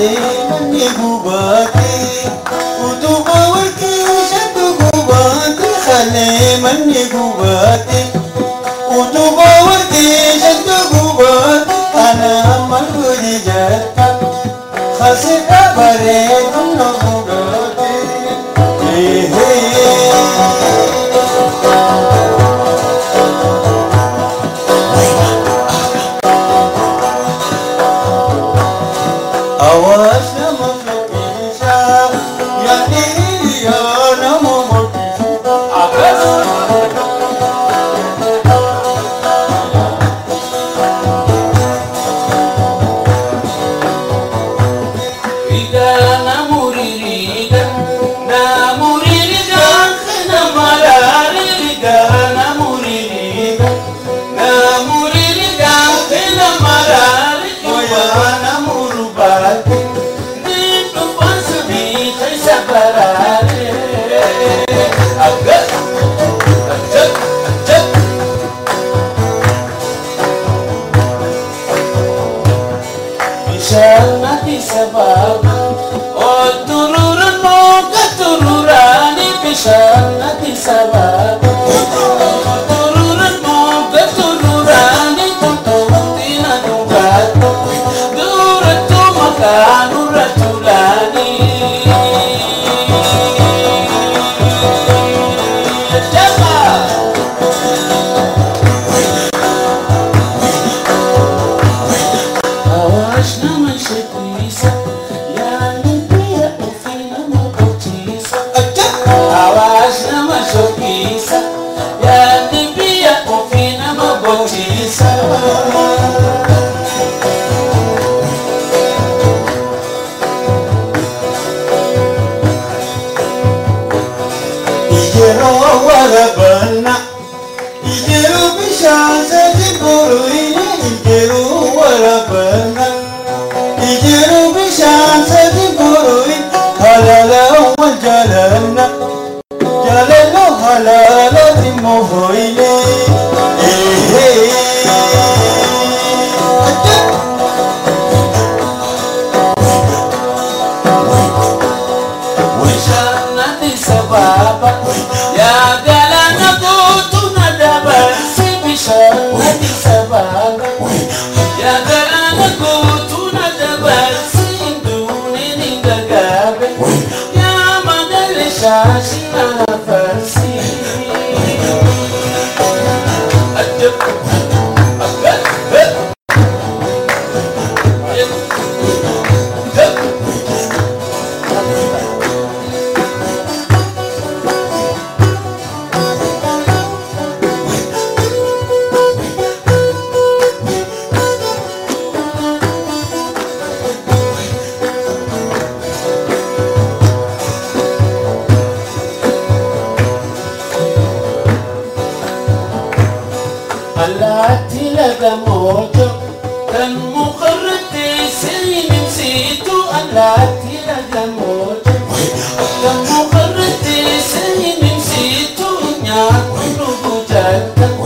خلي مني قباتي وتقاولك وشد قباتي خلي مني قباتي Come on, Jangan bisa babang Oh tururun mau ketururan ini nggak ضلالة مهيني إيه. وجنة سبابة يا دلنا قوت ندبا سيب شرنة سبابة يا دلنا قوت ندبا سيدوني نقابة يا مدل شاشنا فرسي Amen. كذا موجب المقرد تسيني نسيت أن لا تلقى موجب المقرد تسيني نسيت أن يقرب جدا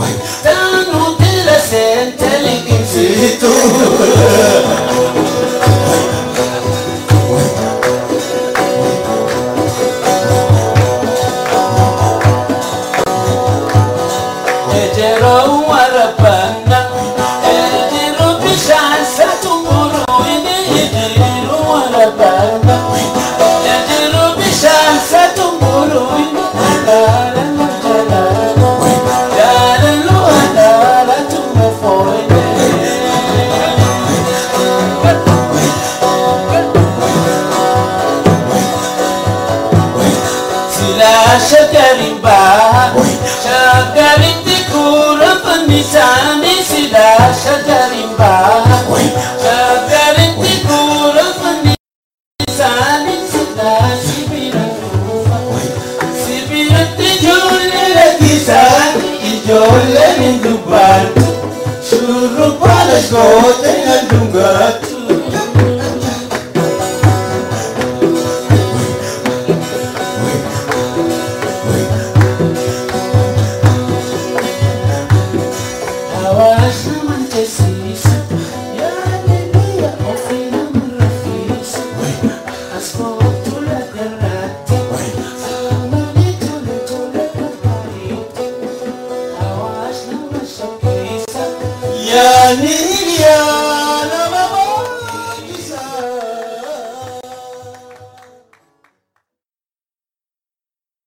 تانو تلسان تلقى نسيت Tenen dubat Shuru pala shko tenen dubat yeah.